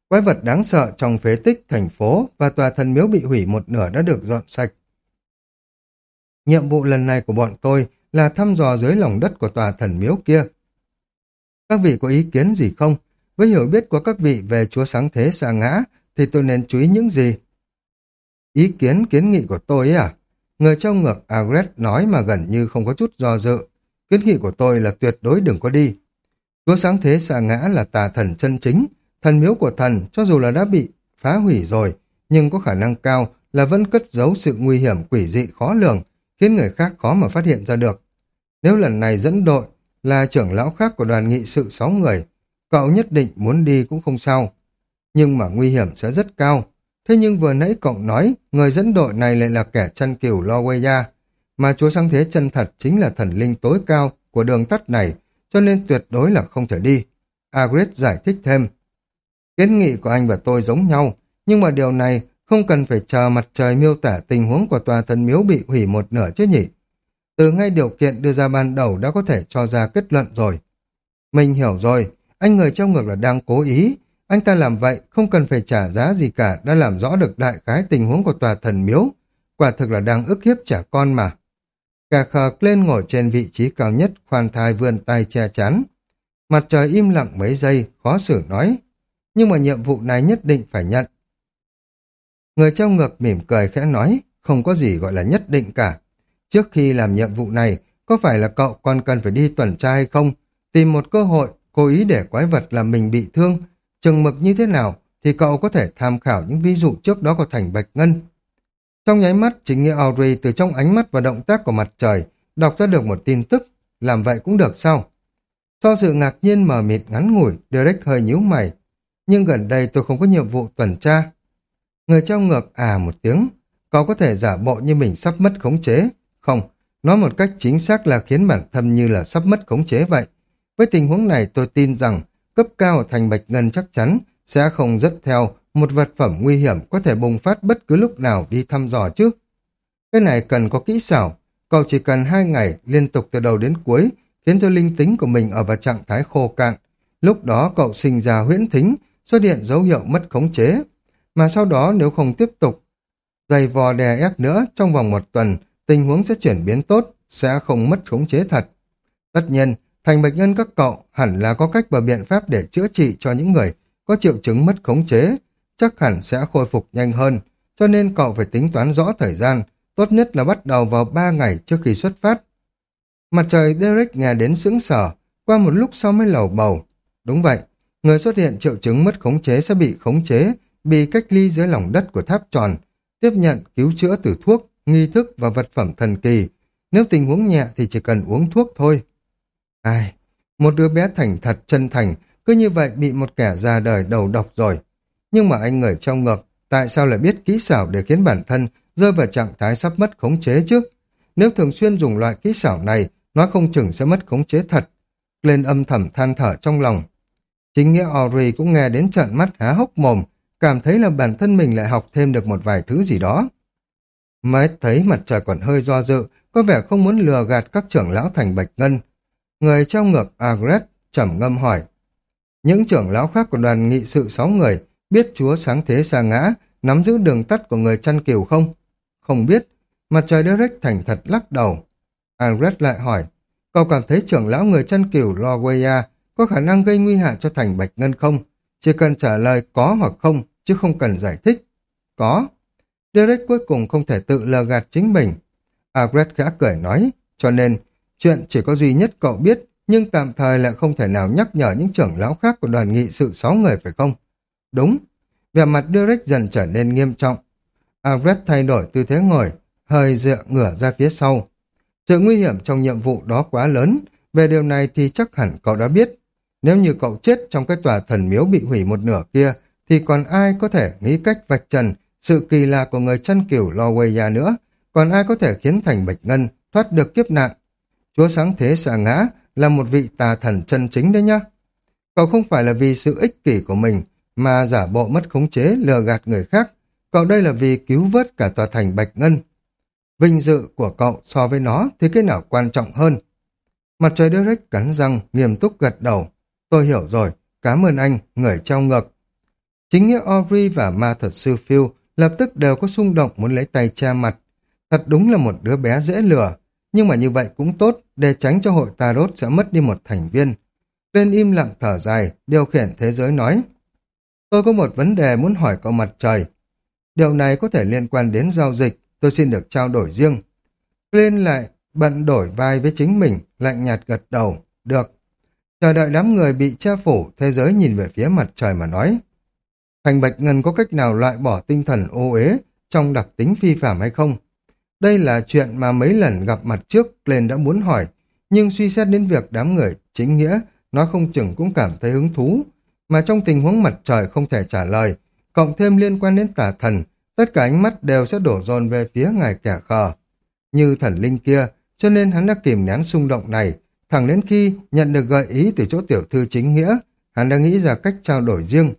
Quái vật đáng sợ trong phế tích, thành phố và tòa thần miếu bị hủy một nửa đã được dọn sạch. Nhiệm vụ lần này của bọn tôi là thăm dò dưới lòng đất của tòa thần miếu kia. Các vị có ý kiến gì không? Với hiểu biết của các vị về Chúa Sáng Thế xa ngã, thì tôi nên chú ý những gì? Ý kiến kiến nghị của tôi à? Người trong ngược Agret nói mà gần như không có chút do dự. Kiến nghị của tôi là tuyệt đối đừng có đi. Chúa sáng thế xà ngã là tà thần chân chính, thần miếu của thần cho dù là đã bị phá hủy rồi, nhưng có khả năng cao là vẫn cất giấu sự nguy hiểm quỷ dị khó lường, khiến người khác khó mà phát hiện ra được. Nếu lần này dẫn đội là trưởng lão khác của đoàn nghị sự sáu người, cậu nhất định muốn đi cũng không sao. Nhưng mà nguy hiểm sẽ rất cao. Thế nhưng vừa nãy cậu nói người dẫn đội này lại là kẻ chăn cừu Loweya, mà chúa sáng thế chân thật chính là thần linh tối cao của đường tắt này, cho nên tuyệt đối là không thể đi. Agrit giải thích thêm. Kiến nghị của anh và tôi giống nhau, nhưng mà điều này không cần phải chờ mặt trời miêu tả tình huống của tòa thần miếu bị hủy một nửa chứ nhỉ. Từ ngay điều kiện đưa ra ban đầu đã có thể cho ra kết luận rồi. Mình hiểu rồi, anh người trong ngược là đang cố ý. Anh ta làm vậy không cần phải trả giá gì cả đã làm rõ được đại khái tình huống của tòa thần miếu. Quả thực là đang ức hiếp trẻ con mà. cà khờ lên ngồi trên vị trí cao nhất, khoan thai vươn tay che chắn. Mặt trời im lặng mấy giây, khó xử nói. Nhưng mà nhiệm vụ này nhất định phải nhận. Người trong ngực mỉm cười khẽ nói, không có gì gọi là nhất định cả. Trước khi làm nhiệm vụ này, có phải là cậu còn cần phải đi tuần tra hay không? Tìm một cơ hội, cố ý để quái vật làm mình bị thương. Chừng mực như thế nào thì cậu có thể tham khảo những ví dụ trước đó của Thành Bạch Ngân. Trong nháy mắt, chính nghĩa Audrey từ trong ánh mắt và động tác của mặt trời đọc ra được một tin tức. Làm vậy cũng được sao? Sau sự ngạc nhiên mờ mịt ngắn ngủi, Derek hơi nhíu mày. Nhưng gần đây tôi không có nhiệm vụ tuần tra. Người treo ngược à một tiếng. Cậu có thể giả bộ như mình sắp mất khống chế. Không, nói một cách chính xác là khiến bản thân như là sắp mất khống chế vậy. Với tình huống này tôi tin rằng cấp cao thành Bạch Ngân chắc chắn sẽ không dứt theo một vật phẩm nguy hiểm có thể bùng phát bất cứ lúc nào đi thăm dò chứ. Cái này cần có kỹ xảo, cậu chỉ cần hai ngày liên tục từ đầu đến cuối khiến cho linh tính của mình ở vào trạng thái khô cạn. Lúc đó cậu sinh ra huyễn thính, xuất hiện dấu hiệu mất khống chế. Mà sau đó nếu không tiếp tục dày vò đè ép nữa trong vòng một tuần, tình huống sẽ chuyển biến tốt, sẽ không mất khống chế thật. Tất nhiên, thành bệnh nhân các cậu hẳn là có cách và biện pháp để chữa trị cho những người có triệu chứng mất khống chế, chắc hẳn sẽ khôi phục nhanh hơn, cho nên cậu phải tính toán rõ thời gian, tốt nhất là bắt đầu vào 3 ngày trước khi xuất phát. Mặt trời Derek nghe đến sững sờ, qua một lúc sau mới lầu bầu. Đúng vậy, người xuất hiện triệu chứng mất khống chế sẽ bị khống chế, bị cách ly dưới lòng đất của tháp tròn, tiếp nhận cứu chữa từ thuốc, nghi thức và vật phẩm thần kỳ. Nếu tình huống nhẹ thì chỉ cần uống thuốc thôi. Ai, một đứa bé thành thật chân thành, cứ như vậy bị một kẻ già đời đầu độc rồi. Nhưng mà anh người trong ngực, tại sao lại biết kỹ xảo để khiến bản thân rơi vào trạng thái sắp mất khống chế chứ? Nếu thường xuyên dùng loại kỹ xảo này, nó không chừng sẽ mất khống chế thật. Lên âm thầm than thở trong lòng. Chính nghĩa Ori cũng nghe đến trận mắt há hốc mồm, cảm thấy là bản thân mình lại học thêm được một vài thứ gì đó. Mới thấy mặt trời còn hơi do dự, có vẻ không muốn lừa gạt các trưởng lão thành Bạch Ngân. Người treo ngược Agret trầm ngâm hỏi. Những trưởng lão khác của đoàn nghị sự sáu người biết chúa sáng thế xa ngã, nắm giữ đường tắt của người chăn kiều không? Không biết. Mặt trời Derek thành thật lắc đầu. Agret lại hỏi, cậu cảm thấy trưởng lão người chăn kiều Logwaya có khả năng gây nguy hại cho thành Bạch Ngân không? Chỉ cần trả lời có hoặc không, chứ không cần giải thích. Có. Derek cuối cùng không thể tự lờ gạt chính mình. Agret khẽ cười nói, cho nên chuyện chỉ có duy nhất cậu biết, nhưng tạm thời lại không thể nào nhắc nhở những trưởng lão khác của đoàn nghị sự sáu người phải không? Đúng. Vẻ mặt Derek dần trở nên nghiêm trọng. Agret thay đổi tư thế ngồi, hơi dựa ngửa ra phía sau. Sự nguy hiểm trong nhiệm vụ đó quá lớn, về điều này thì chắc hẳn cậu đã biết. Nếu như cậu chết trong cái tòa thần miếu bị hủy một nửa kia, thì còn ai có thể nghĩ cách vạch trần sự kỳ lạ của người chăn cừu lo quay nữa, còn ai có thể khiến thành bạch ngân thoát được kiếp nạn. Chúa sáng thế xà ngã là một vị tà thần chân chính đấy nhá. Cậu không phải là vì sự ích kỷ của mình mà giả bộ mất khống chế lừa gạt người khác. Cậu đây là vì cứu vớt cả tòa thành Bạch Ngân. Vinh dự của cậu so với nó thì cái nào quan trọng hơn? Mặt trời Derek cắn răng, nghiêm túc gật đầu. Tôi hiểu rồi, cảm ơn anh, người trao ngược. Chính nghĩa Ori và ma thuật sư Phil lập tức đều có xung động muốn lấy tay cha mặt. Thật đúng là một đứa bé dễ lừa, nhưng mà như vậy cũng tốt để tránh cho hội Tarot sẽ mất đi một thành viên. Lên im lặng thở dài, điều khiển thế giới nói. Tôi có một vấn đề muốn hỏi cậu mặt trời. Điều này có thể liên quan đến giao dịch, tôi xin được trao đổi riêng. Lên lại bận đổi vai với chính mình, lạnh nhạt gật đầu. Được. Chờ đợi đám người bị che phủ, thế giới nhìn về phía mặt trời mà nói. Thành Bạch Ngân có cách nào loại bỏ tinh thần ô uế trong đặc tính phi phạm hay không? Đây là chuyện mà mấy lần gặp mặt trước lên đã muốn hỏi, nhưng suy xét đến việc đám người chính nghĩa, nó không chừng cũng cảm thấy hứng thú. Mà trong tình huống mặt trời không thể trả lời, cộng thêm liên quan đến tà thần, tất cả ánh mắt đều sẽ đổ dồn về phía ngài kẻ khờ. Như thần linh kia, cho nên hắn đã kìm nén xung động này, thẳng đến khi nhận được gợi ý từ chỗ tiểu thư chính nghĩa, hắn đã nghĩ ra cách trao đổi riêng.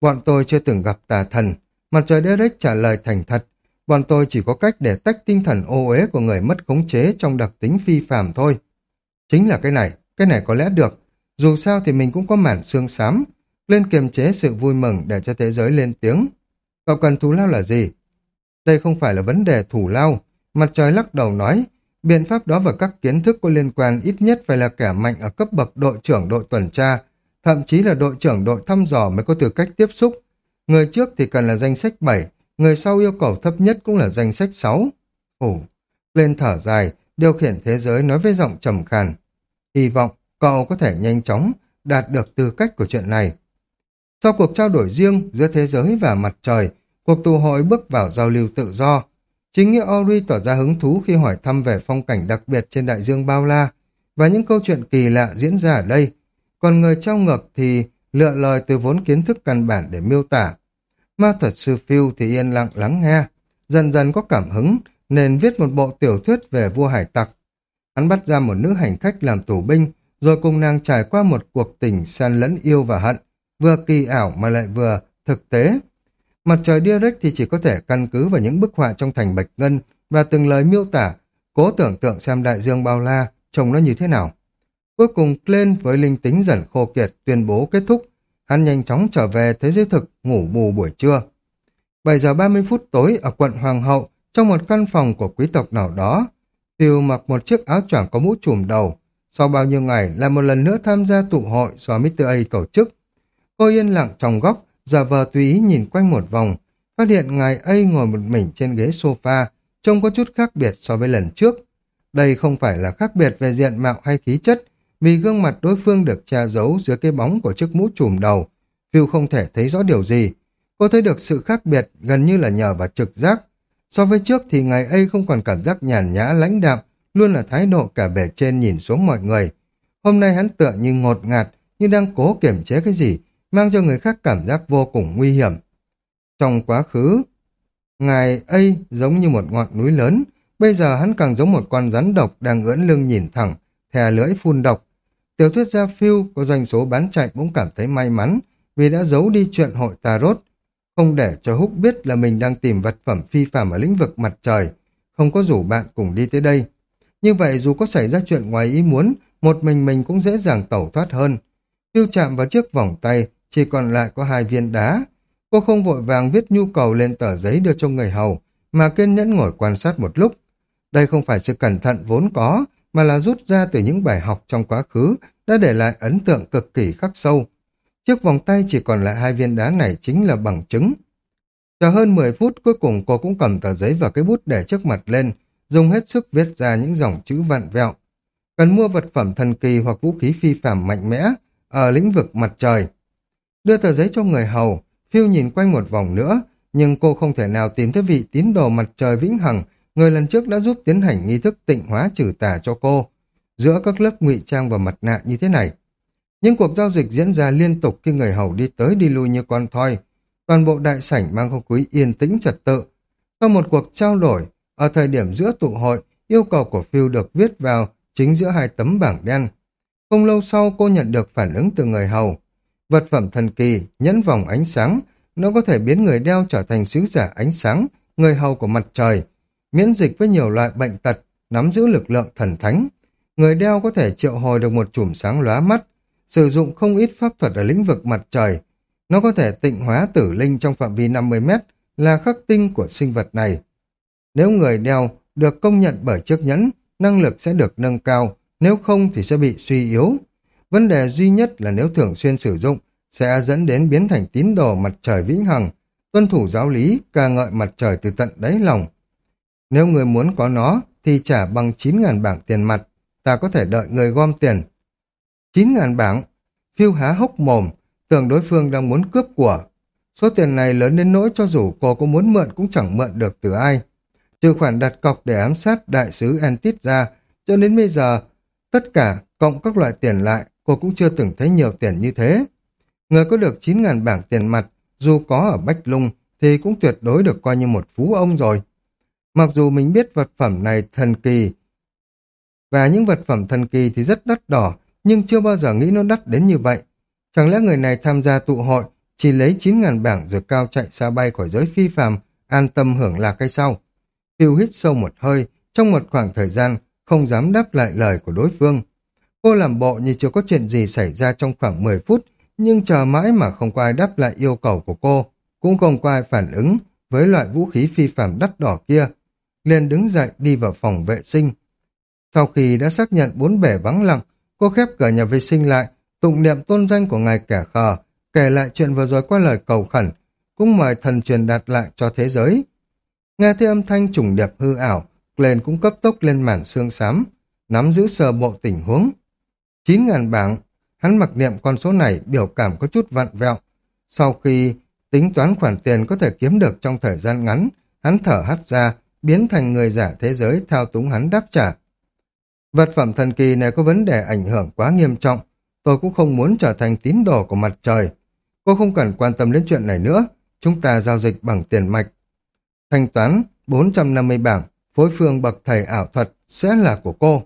Bọn tôi chưa từng gặp tà thần, mặt trời Derek trả lời thành thật, bọn tôi chỉ có cách để tách tinh thần ô uế của người mất khống chế trong đặc tính phi phàm thôi. Chính là cái này, cái này có lẽ được. Dù sao thì mình cũng có mản xương xám, lên kiềm chế sự vui mừng để cho thế giới lên tiếng. Cậu cần thù lao là gì? Đây không phải là vấn đề thủ lao. Mặt trời lắc đầu nói, biện pháp đó và các kiến thức có liên quan ít nhất phải là kẻ mạnh ở cấp bậc đội trưởng đội tuần tra, thậm chí là đội trưởng đội thăm dò mới có tư cách tiếp xúc. Người trước thì cần là danh sách 7, người sau yêu cầu thấp nhất cũng là danh sách 6. Ồ, lên thở dài, điều khiển thế giới nói với giọng trầm khàn. Hy vọng cậu có thể nhanh chóng đạt được tư cách của chuyện này. Sau cuộc trao đổi riêng giữa thế giới và mặt trời, cuộc tụ hội bước vào giao lưu tự do. Chính nghĩa Ori tỏ ra hứng thú khi hỏi thăm về phong cảnh đặc biệt trên đại dương bao la. và những câu chuyện kỳ lạ diễn ra ở đây. Còn người trao ngược thì lựa lời từ vốn kiến thức căn bản để miêu tả. Ma thuật sư Phiêu thì yên lặng lắng nghe, dần dần có cảm hứng nên viết một bộ tiểu thuyết về vua hải tặc. Hắn bắt ra một nữ hành khách làm tù binh, rồi cùng nàng trải qua một cuộc tình san lẫn yêu và hận, vừa kỳ ảo mà lại vừa thực tế. Mặt trời direct thì chỉ có thể căn cứ vào những bức họa trong thành Bạch Ngân và từng lời miêu tả, cố tưởng tượng xem đại dương bao la, trông nó như thế nào. Cuối cùng Glenn với linh tính dần khô kiệt tuyên bố kết thúc, hắn nhanh chóng trở về thế giới thực ngủ bù buổi trưa. 7 giờ 30 phút tối ở quận Hoàng hậu, trong một căn phòng của quý tộc nào đó, Tiêu mặc một chiếc áo choàng có mũ trùm đầu. Sau bao nhiêu ngày là một lần nữa tham gia tụ hội do Mr. A tổ chức. Cô yên lặng trong góc, Giả vờ tùy ý nhìn quanh một vòng, phát hiện ngài A ngồi một mình trên ghế sofa, trông có chút khác biệt so với lần trước. Đây không phải là khác biệt về diện mạo hay khí chất, vì gương mặt đối phương được che giấu dưới cái bóng của chiếc mũ trùm đầu. Phil không thể thấy rõ điều gì. Cô thấy được sự khác biệt gần như là nhờ vào trực giác. So với trước thì ngày ấy không còn cảm giác nhàn nhã lãnh đạm, luôn là thái độ cả bề trên nhìn xuống mọi người. Hôm nay hắn tựa như ngột ngạt, như đang cố kiểm chế cái gì, mang cho người khác cảm giác vô cùng nguy hiểm. Trong quá khứ, ngài ấy giống như một ngọn núi lớn, bây giờ hắn càng giống một con rắn độc đang ưỡn lưng nhìn thẳng, thè lưỡi phun độc. Tiểu thuyết gia phiêu có doanh số bán chạy cũng cảm thấy may mắn vì đã giấu đi chuyện hội Tarot, không để cho Húc biết là mình đang tìm vật phẩm phi phạm ở lĩnh vực mặt trời, không có rủ bạn cùng đi tới đây. Như vậy dù có xảy ra chuyện ngoài ý muốn, một mình mình cũng dễ dàng tẩu thoát hơn. Phiêu chạm vào chiếc vòng tay, chỉ còn lại có hai viên đá. Cô không vội vàng viết nhu cầu lên tờ giấy đưa cho người hầu, mà kiên nhẫn ngồi quan sát một lúc. Đây không phải sự cẩn thận vốn có, mà là rút ra từ những bài học trong quá khứ đã để lại ấn tượng cực kỳ khắc sâu. Chiếc vòng tay chỉ còn lại hai viên đá này chính là bằng chứng. Chờ hơn 10 phút cuối cùng cô cũng cầm tờ giấy và cái bút để trước mặt lên, dùng hết sức viết ra những dòng chữ vặn vẹo. Cần mua vật phẩm thần kỳ hoặc vũ khí phi phạm mạnh mẽ ở lĩnh vực mặt trời. Đưa tờ giấy cho người hầu, phiêu nhìn quanh một vòng nữa, nhưng cô không thể nào tìm thấy vị tín đồ mặt trời vĩnh hằng người lần trước đã giúp tiến hành nghi thức tịnh hóa trừ tà cho cô, giữa các lớp ngụy trang và mặt nạ như thế này. Những cuộc giao dịch diễn ra liên tục khi người hầu đi tới đi lui như con thoi. Toàn bộ đại sảnh mang không khí yên tĩnh trật tự. Sau một cuộc trao đổi, ở thời điểm giữa tụ hội, yêu cầu của Phil được viết vào chính giữa hai tấm bảng đen. Không lâu sau cô nhận được phản ứng từ người hầu. Vật phẩm thần kỳ, nhẫn vòng ánh sáng, nó có thể biến người đeo trở thành sứ giả ánh sáng, người hầu của mặt trời, miễn dịch với nhiều loại bệnh tật, nắm giữ lực lượng thần thánh. Người đeo có thể triệu hồi được một chùm sáng lóa mắt, sử dụng không ít pháp thuật ở lĩnh vực mặt trời. Nó có thể tịnh hóa tử linh trong phạm vi 50 mét là khắc tinh của sinh vật này. Nếu người đeo được công nhận bởi chiếc nhẫn, năng lực sẽ được nâng cao, nếu không thì sẽ bị suy yếu. Vấn đề duy nhất là nếu thường xuyên sử dụng, sẽ dẫn đến biến thành tín đồ mặt trời vĩnh hằng, tuân thủ giáo lý, ca ngợi mặt trời từ tận đáy lòng. Nếu người muốn có nó, thì trả bằng 9.000 bảng tiền mặt, ta có thể đợi người gom tiền. 9.000 bảng, phiêu há hốc mồm, tưởng đối phương đang muốn cướp của. Số tiền này lớn đến nỗi cho dù cô có muốn mượn cũng chẳng mượn được từ ai. Trừ khoản đặt cọc để ám sát đại sứ Antit ra, cho đến bây giờ, tất cả cộng các loại tiền lại, cô cũng chưa từng thấy nhiều tiền như thế. Người có được 9.000 bảng tiền mặt, dù có ở Bách Lung, thì cũng tuyệt đối được coi như một phú ông rồi. Mặc dù mình biết vật phẩm này thần kỳ, và những vật phẩm thần kỳ thì rất đắt đỏ, nhưng chưa bao giờ nghĩ nó đắt đến như vậy. Chẳng lẽ người này tham gia tụ hội, chỉ lấy 9.000 bảng rồi cao chạy xa bay khỏi giới phi phàm, an tâm hưởng lạc hay sao? Phiêu hít sâu một hơi, trong một khoảng thời gian, không dám đáp lại lời của đối phương. Cô làm bộ như chưa có chuyện gì xảy ra trong khoảng 10 phút, nhưng chờ mãi mà không có ai đáp lại yêu cầu của cô, cũng không có ai phản ứng với loại vũ khí phi phạm đắt đỏ kia. Liền đứng dậy đi vào phòng vệ sinh. Sau khi đã xác nhận bốn bể vắng lặng, cô khép cửa nhà vệ sinh lại, tụng niệm tôn danh của ngài kẻ khờ, kể lại chuyện vừa rồi qua lời cầu khẩn, cũng mời thần truyền đạt lại cho thế giới. Nghe thấy âm thanh trùng điệp hư ảo, Glenn cũng cấp tốc lên màn xương xám, nắm giữ sơ bộ tình huống. 9.000 bảng, hắn mặc niệm con số này biểu cảm có chút vặn vẹo. Sau khi tính toán khoản tiền có thể kiếm được trong thời gian ngắn, hắn thở hắt ra, biến thành người giả thế giới thao túng hắn đáp trả. Vật phẩm thần kỳ này có vấn đề ảnh hưởng quá nghiêm trọng. Tôi cũng không muốn trở thành tín đồ của mặt trời. Cô không cần quan tâm đến chuyện này nữa. Chúng ta giao dịch bằng tiền mạch. Thanh toán 450 bảng, phối phương bậc thầy ảo thuật sẽ là của cô.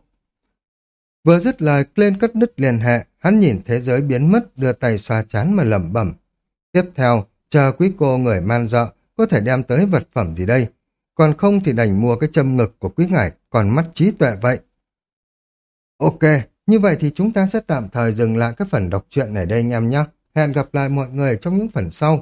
Vừa dứt lời, lên cất đứt liên hệ, hắn nhìn thế giới biến mất, đưa tay xoa chán mà lẩm bẩm. Tiếp theo, chờ quý cô người man dợ, có thể đem tới vật phẩm gì đây? Còn không thì đành mua cái châm ngực của quý ngải, còn mắt trí tuệ vậy. Ok, như vậy thì chúng ta sẽ tạm thời dừng lại các phần đọc truyện này đây anh em nhé. Hẹn gặp lại mọi người trong những phần sau.